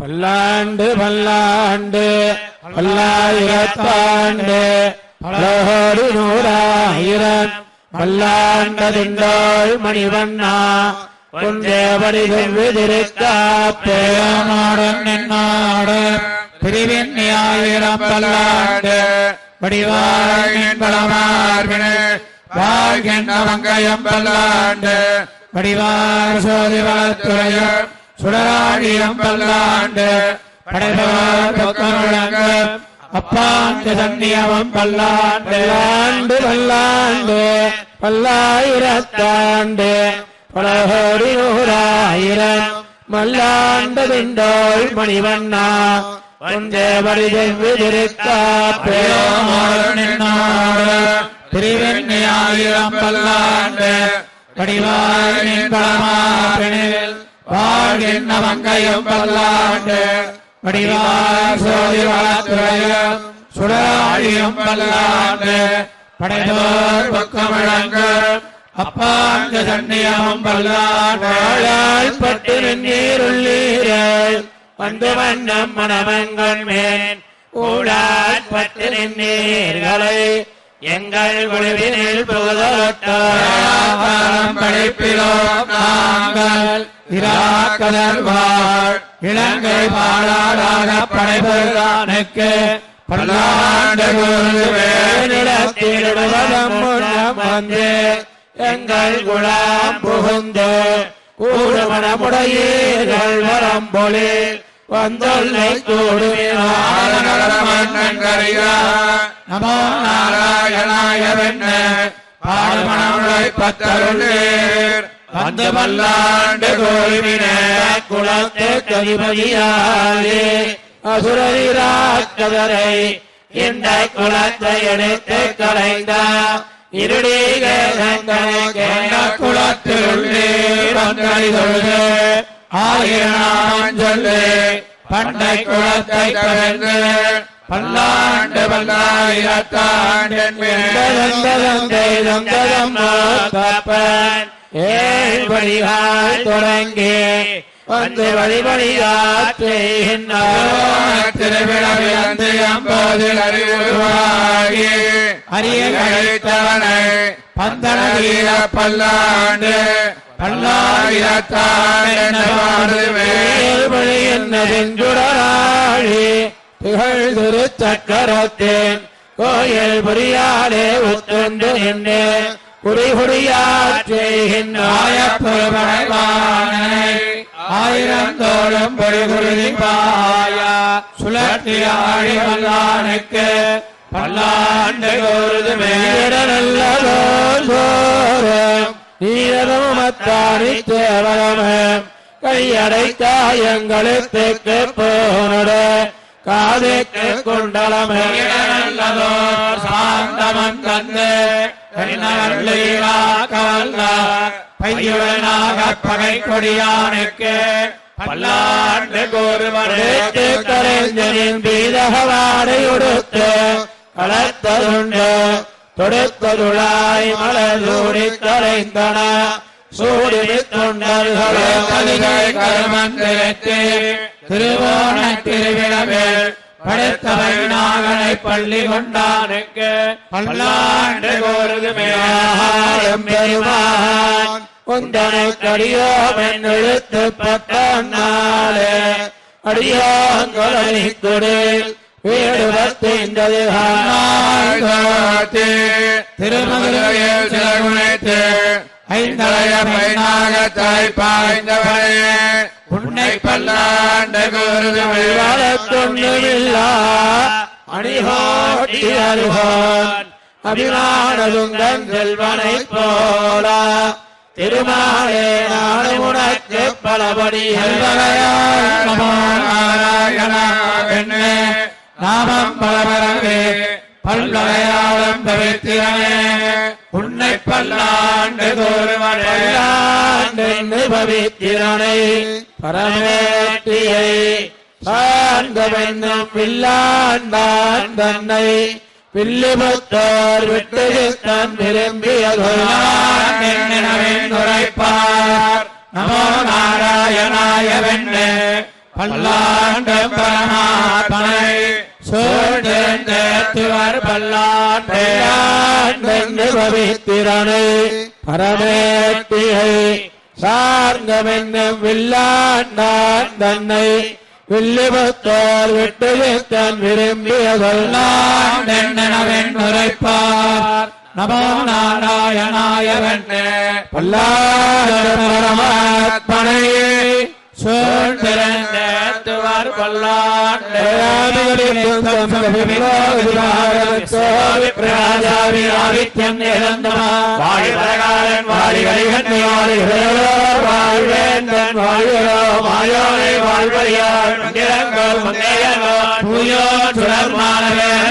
பல்லாண்டு பல்லாண்டு பல்லாயிரத்தாண்டு பலகோடி நூறாயிரம் பல்லாண்டதிண்டோள் மணிவண்ணா குன்றேபடி செவ்விதிருக்காப்பேமாடன் நின்னாடு பிரிவின் ஆயிரம் பல்லாண்டு வடிவாய் பலமார்பினே வாழ்கின்ற மங்கையம் பல்லாண்டு வடிவார் சோதிவத்துறையும் சுடராடியம் பல்லாண்டு படைபவர் அப்பாண்டு சன்னியவம் பல்லாண்டு. ஆண்டு பல்லாண்டு பல்லாயிரத்தாண்டு. பலகோடி நூறாயிரம். மல்லாண்டு திண்டோள் மணிவண்ணா. ஒன்றே வடிதெவ்விதிருக்காப்பேமாடு பிரிவெண்ணி ஆயிரம் பல்லாண்டு. வடிவாயின் பலமாப்பினில் வாழ்கின்ற மங்கையும் பல்லாண்டு. வடிவார் சோதி வளத்துறையும் சுடராழியும் பல்லாண்டு படைதோர் பக்கமிழங்க அப்பாங்க சன்னியமும் பல்லாண்டு பட்டு நீருள்ளீரல் வந்து வண்ணம் மணமங்கள் மேல் பட்டு நின்றீர்களை எங்கள் குழுவினில் புகழோட்டம் படைப்பிலோ நாங்கள் இராக்கதர்வாள் இலங்கை பாடாளாக படைபுரானுக்கு பல்லாண்டு வந்து எங்கள் குழாம் புகுந்து கூடுமணமுடையீர்கள் வரம்பொழி வந்தொல்லை நமோ நாராயணாய வெண்ண பாடுமணமுடை பத்தருளீர். வந்து பல்லாண்டு கோவின குலத்து கதிபதியாலே. அசுரரிராக்கதரை இந்த குலத்தை எடுத்து கலைந்த இருடீகங்களை கேண்ட குலத்திலுள்ளீர் வந்தனை தொழுது ஆயிரம் சொல்லு பண்டை குலத்தை கலந்து பல்லாண்டு பல்லாயிரத்தாண்டன் ஏழ் வழிகால் தொடங்கி வந்து வழிபடியாற்றுகின்றார் திருவிழாவிலிருந்து எம்போதில் அறிவுருவாகி அரிய கழித்தவனை பந்தன பல்லாண்டு பல்லாயிரத்தாண்டென்றுடராழி திகழ் திரு சக்கரத்தின் கோயில் புரியாலே உத்துண்டு நின்று ஆயிரம் தோளும் பொறிகுருதி பாய சுழற்றி ஆழி வல்லானுக்கு பல்லாண்டு கோருது மேடனல்லதோ சோரம் நீரதமத்தானி கையடைத்தாய் எங்களுக்கு போனோட. காதைக்கு குண்டலமே நல்லதோ சாந்தமன் தந்து. பையுடனாக பகை கொடியானுக்கு பல்லாண்டு கோருவரேத்து கலைஞரின் பீதகவாடை உடுத்து. கலத்ததுண்டு தொடுத்ததுழாய் மலர் சூடி கலைந்தன சூடி தொண்டர்களே கலிகை கருமந்திரத்து திருவோண திருவிழவில் படுத்தவை நாகனை பள்ளி கொண்டானுக்கு பல்லாண்டு கோருதுமே. ஆகாயம் பெருமான் உந்தனை கடியோமென் எழுத்து பட்டாலே அடியோங்களை குடில் திருமதுரையில் சிலகுணைத்து ஐந்தலைய பைனாக தாய்ப்பாய்ந்தவரே உன்னை பல்லாண்டு வழக்கொன்றுமில்லா அணிகோட்டி அருகோன். அபிமானதுங்கன் செல்வனை போல. திருமாலே நாடு உனக்கு பலபடி நாராயணாவெண்ணே நாமம் பலபரவே பல்வகையாளம் பவித்திரனே உன்னை பல்லாண்டு கோருவனே பவித்திரனை பரமேட்டியை சார்ந்தவென்னும் வில்லாண்டான் தன்னை. வில்லிபுத்தோர் விட்டு தன் விரும்பியதுரைப்பார் நமோ நாராயணாய வெண்ணே பல்லாண்டு பரமாத்மனை. சூழ்ந்தேத்துவர் பல்லாண்டு. பவித்திரனை. பரமேட்டியை சார்ந்தவென்னும் வில்லாண்டான் தன்னை. வில்லிபுத்தோர் விட்டு தன் விரும்பிய என்னவென் உரைப்பார். நமோ நாராயணாய வெண்ணே பல்லாண்டு பரமாத்மனை சூழ்ந்திருந்தேத்துவர் பல்லாண்டு வாழ்வரகாலன் வாழிகளிகன் வாழ்வேந்தன் வாழ்கிறோ மாயோனை வாழ்வறியார் மந்திரங்கள் மங்கையனோ பூயோ சுடர்மானவேன்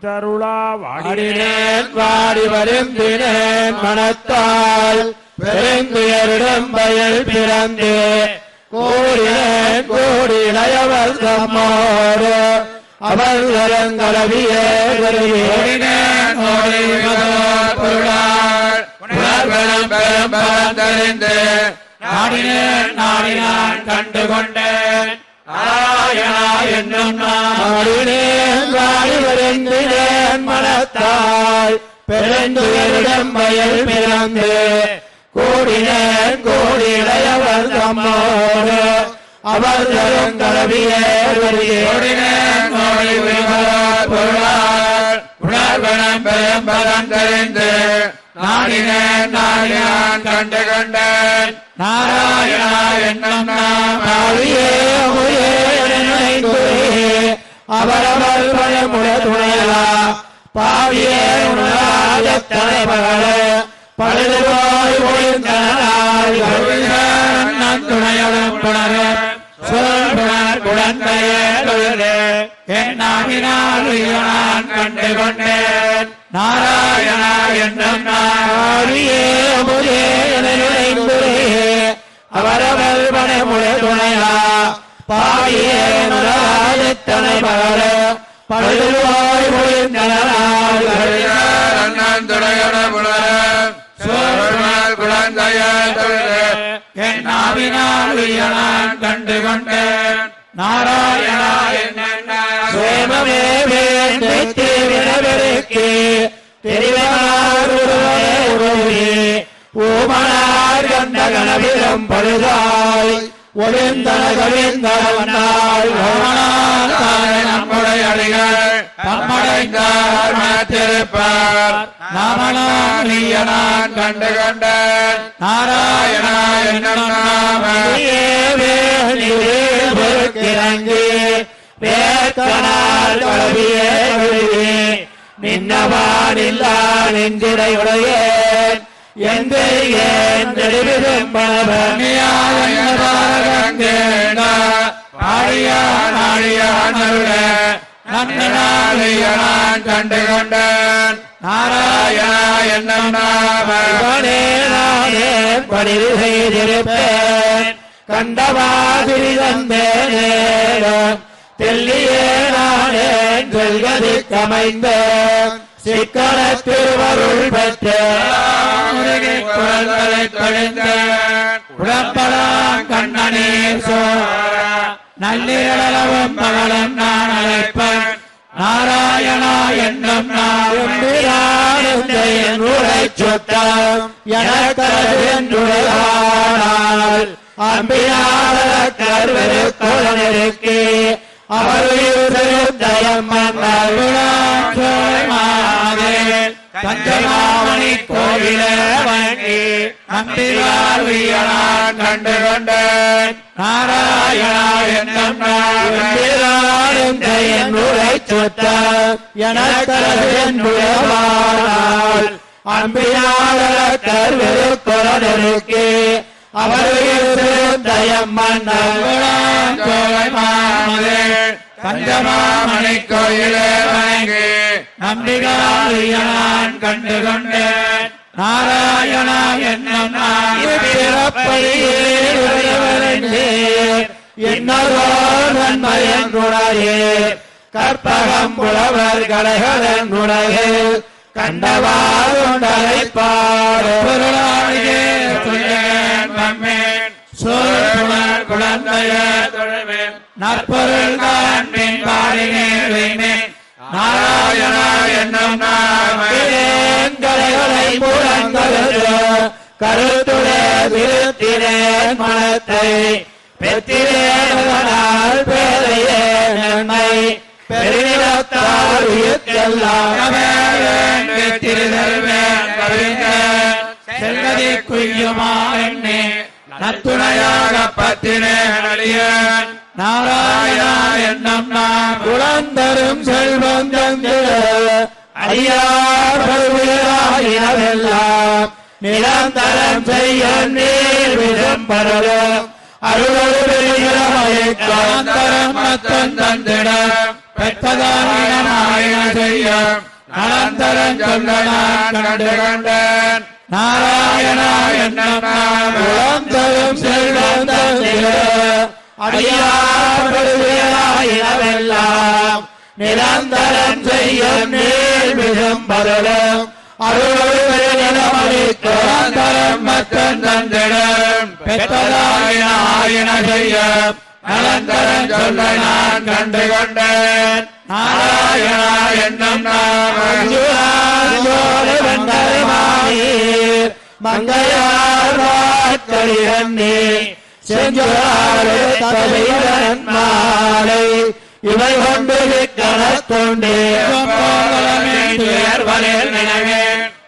சாதித்தருளா வாடினேன். வாடி வருந்தினேன் மனத்தால். பெருந்துயரிடம் பயல் பிறந்து. கூடினேன் கூடி இளையவர் தம்மோடு அவர் கலவியே வருகிறேன். நாடினேன் நாடினான் கண்டு வருந்தினேன் மனத்தால் பெருந்துயரிடம் வயல் பிறந்து கூடினேன் கூடி தம்மோடு அவர் கலவியே வருகிறேன் உணர்வனம் பெரும்பதம் தெரிந்து நாடினேன் நாடினான் கண்டு கொண்டேன். நாராயணா என்னும் நாம் ஆவியே அவரவர் பழமுட துணையலா. பாவியே உணராத தலைமகளே பழுதுவாய் ஒழிந்தனால் துணையுடன் புணரே சொல்புணர் குழந்தையே என் நாவினால் நான் கண்டு கொண்டேன் நாராயணா என்னும் நான் ஆவியே அவரவர் பணமுறை துணையா பாவியே உணராத தலைமகளே பழுதுவாய் அண்ணன் துணையுடன் புணர சொல்புணர் குழந்தையே கண்டு கொண்டேன் நாராயணா என்னும் சேமமே வினவருக்கு தெரிவனார் ஓமனார் கண்ட பழுதாய் ஒளிந்தன கவிந்தவனாய் அடிகள் தம்மடைந்தார் மனத்திருப்பார் நாமனான் கண்டு கண்ட நாராயணா என்னும் நாம வேணிறங்கி வேக்கனால் கலவியே நின்னவானில்லா நெஞ்சிடையுடையேன் நான் கண்டு கொண்டேன் நாராயணா நானே பணிவு செய்திருப்பேன் கண்டவாதிரி தந்தேன் தெல்லியே நானே சொல்கதி கமைந்த சிக்கன திருவருள் பெற்ற குரல்களை தொழிந்தேன் உடம்பலாம் கண்ணனீர் சோழ. நள்ளிரளவும் பகலும் நான் அழைப்பன். நாராயணா என்னும் நான் உரை சுத்தம் எனக்கருடையானால் அம்பியாளர் கருவரு குழனிருக்கே தயம் கோவிலே வங்கி நம்பிவாழ்வியனான் கண்டு கொண்டேன் நாராயணா என்னும் நாமம் எம்பிரானும் என் உரை அவர்கள் கோயிலே வணங்கி நம்பிகாரியான் கண்டு கொண்டேன் நாராயணா நன்மையங்குணையே கற்பகம் புலவர் கலைகளின் குணையே கண்டவாறுண்டலை பாடு பொருளாளியே சொல்லுவேன் நம்மேன் சோழர் குழந்தைய நற்பொருள் காண்பின் பாடினேன் நாராயணா என்னும் கலைகளை புறந்தது கருத்துடைய திருத்தினேன் மனத்தை. பெற்றினேனால் பேரையே நன்மை. பெருமிடத்தால் உயிர்க்கெல்லாம் செல்வதி குய்யுமா. நத்துணையாக பத்தினேன் நாராயணா என்னும் நாம் குழந்தரும் செல்வம் தந்திர அடியார்வெல்லாம் நிரந்தரம் செய்ய நீர் விதம் பரலும் அருள் காந்தரம் மத்தன் தந்திட. பெற்றதாயின செய்ய. நலந்தரன் சொல்லலாம் கண்டு கண்டன். நாராயணா குழந்தையும் நாமம் செல்வம் தந்திர அடியார்வெல்லாம் நிரந்தரம் செய்ய நீர் விதம் பரலும். அருள் மத்தன் தந்திடம். பெற்றதாயின ஆயின செய்ய நலந்தரன் சொல்ல நான் கண்டு நாராயணா என்னும் மங்கையார்வாட்களிரன்னே செஞ்சோடு தலைவன் மாலை இவை கொண்டு கணத்தொண்டே துயர்வலில்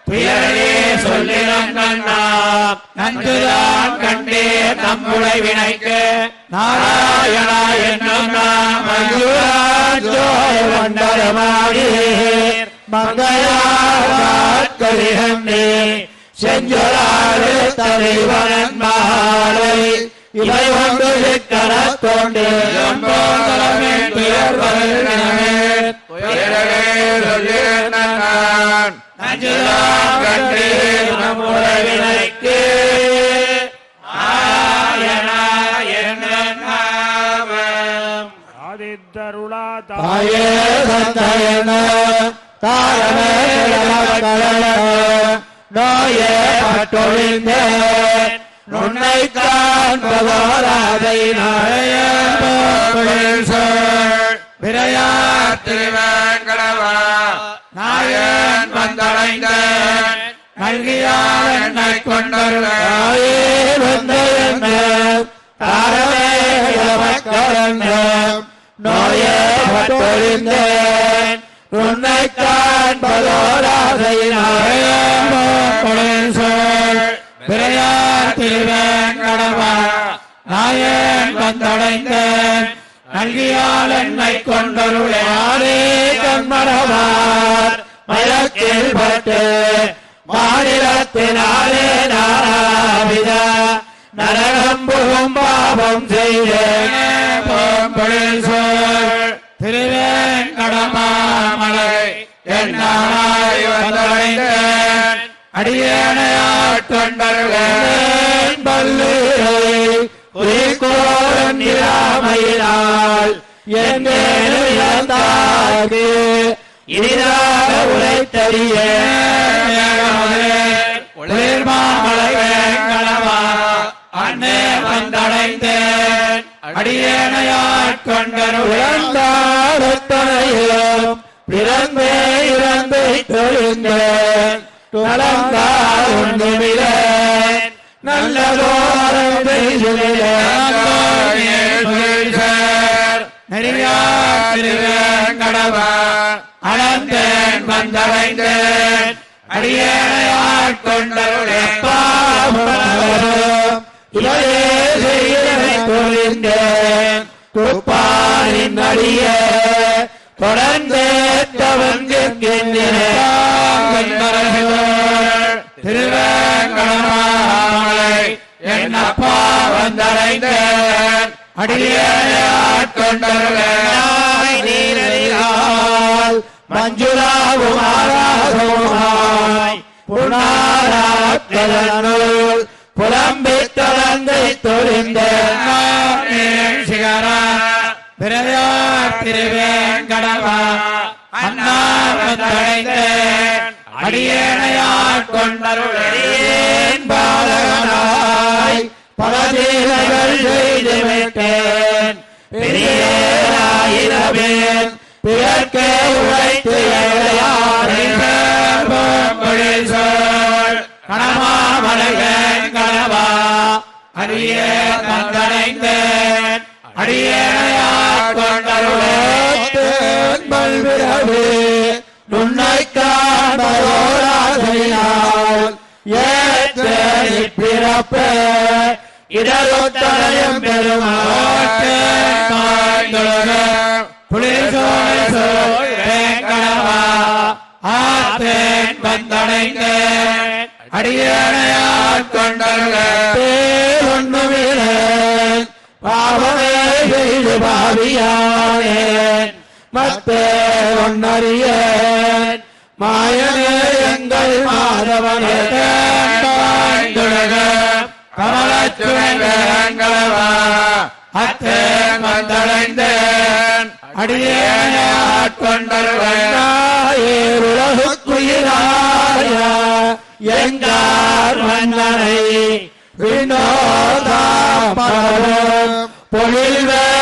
துயரே சொல்லிடம் கண்ணா நன்றுதான் கண்டே நம்முடை வினைக்கு. நாராயணா என்னும் நாமம் வண்டரமாடி செஞ்சொலாடு தலைவன் மாலை இவை நன்றுதான் கண்டே நம்முடை வினைக்கு ஆதித்தருளா தாயே தாரமே கிழமக்களன நோயே பட்டொழிந்தேன் உன்னை காண்பதோராதை நாய விரையாத்திருவேங்கடவா நாயன் வந்தடைந்தேன். நல்கியால் என்னை கொண்டருள தாயே வந்தயன தாரமே கிழமக்களன பட்டொழிந்தேன் உன்னை காண்பதோராதை நாய விரையாத்திருவேங்கடவா நாயன் வந்தடைந்தேன் நல்கியால் என்னை கொண்டருளே ஆனே கண்மணவார் மயக்கில் பட்டு மாநிலத்தினாலே நாராவித நரகம் புகும் பாபம் செய்தேன் பொம்பொழில் சோழ் திருவேங்கடமாமலை என்னாய் வந்தடைந்தேன் அடியேனையாட்கொண்டருளேன் பல்லுரை குறிக்கோளம் இராமையினால் எங்கேனும் இனிதாக உழைத்தறிய குளிர்மாமலை வேங்கடமா அண்ணே வந்தடைந்தேன். அடியேனையாட்கொண்டருளேன் இழந்தாரத்தனையும் பிறந்தே இறந்து தொழுந்தேன் நலந்தார் ஒன்றுமில்லேன் நல்லதோரம் அனந்தேன் வந்தடைந்தேன். அடியேனையாட்கொண்டருளேன் இவையே செய்கிறனை அடிய தொடர்ந்தேற்றவன் திருவேங்கடமாமலை என்னப்பா வந்தடைந்த அடியேனையாட்கொண்டருளேன் நீரடியால் மஞ்சுளாவும் ஆராசமாய் புலம்பித் தொடர்ந்தை தொழிந்தேன் சிகரா பிரதார் திருவேங்கடவா அண்ணா வந்தடைந்தேன். பிறப்ப இடரொத்தனையும் பெருமாட்டே வந்தடைந்தேன் அடியேனையாட்கொண்டருளேன் பேரொன்னுமில்லேன் பாவமே செய்து பாவியானேன் மத்தே ஒன்னறியேன். மாயனே எங்கள் மாதவனே. கமலச்சுவங்களவா அத்தேன் வந்தடைந்தேன் அடியேனையாட்கொண்டருளேன் உலகுக்குயிராய எங்கார் மன்னனை வினோதா பொழில்வே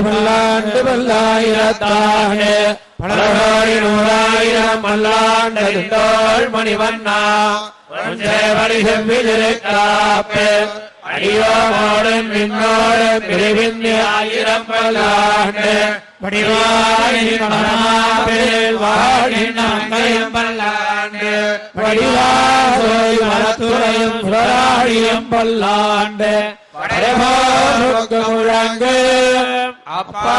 பல்லாண்டு பல்லாண்டு பல்லாயிரத்தாண்டு. பலகோடி நூறாயிரம் பல்லாண்டு தோல் மணிவண்ணா. செவ்விதிருக்காப்பு அடியோமோடும் மின்னோடும் பிரிவிந்து ஆயிரம் பல்லாண்டு. பல்லாண்டு. பல்லாண்டு. முழங்கு அப்பா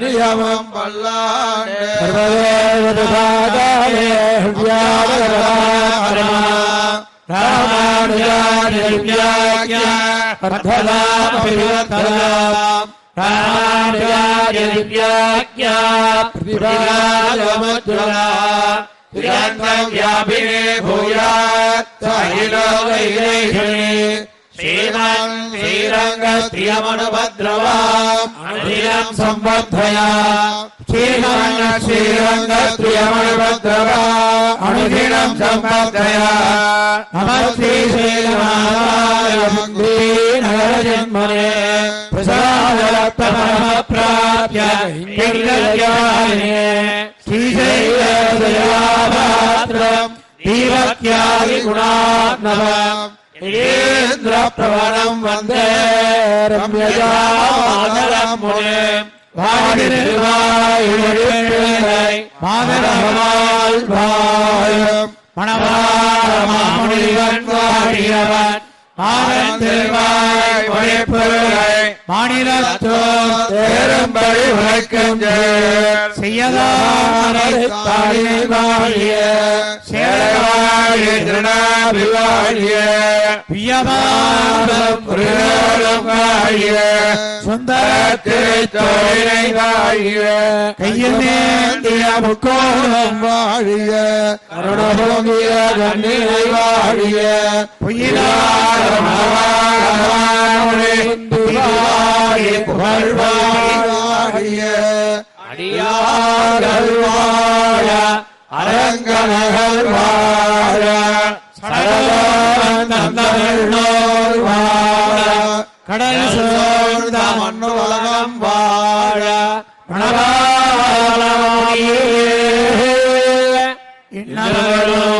நியமம் பல்லாண்டு சர்வதேவது பாதாலே வியாபகரமா ராமானுஜாதிவ்யாக்கிய பர்த்ததாமபிவர்த்ததாம் ராமானுஜாதிவ்யாக்கிய பிரதிபாலமுத்ரலா திரந்தம் வியாபினே பூயாத் சாயிலோகைரேஷணே श्रीरङ्गस्त्रियमनुभद्रवा अनुशीलम् संवर्धया श्रीरङ्ग श्रीरङ्गस्त्रियमनुभद्रवा अनुशीलम् संवर्धया नमः श्रीश्रीरमाय प्रसादरत्तमः प्राप्य श्रीशैलदयापात्रम् दीवत्यादिगुणात्मकम् பிரசாதரத்தமப்பிராப்ய இங்கல்யானே ஸ்ரீசைலேந்திரயாபாத்திரம் வந்தே ரம்யஜாமாதரம் முனே வாடிருவாய் மாதரமால் வாயம் மணவாரமாமுனிவன் வாடியவன். மாதந்திருவாய் ஒழிப்பொருளை மாநிலத்தோர் தேரும்படி உழைக்கும் செய்யதாரி வாழிய சேரவாழி திருநாபிவாழிய பியமானம் புரியோடும் வாழிய சுந்தர திருத்தோழை வாழிய கையில் நேந்திய முக்கோணம் வாழிய கருணபோகிய கண்ணீரை வாழிய பொய்யிலாத அடியார்கள் வாழ அரங்கனகள் வாழ சடலோர் வாழ கடல் சோழ்ந்த மண்ணுலகம் வாழ மணவா இன்னலோ தாயே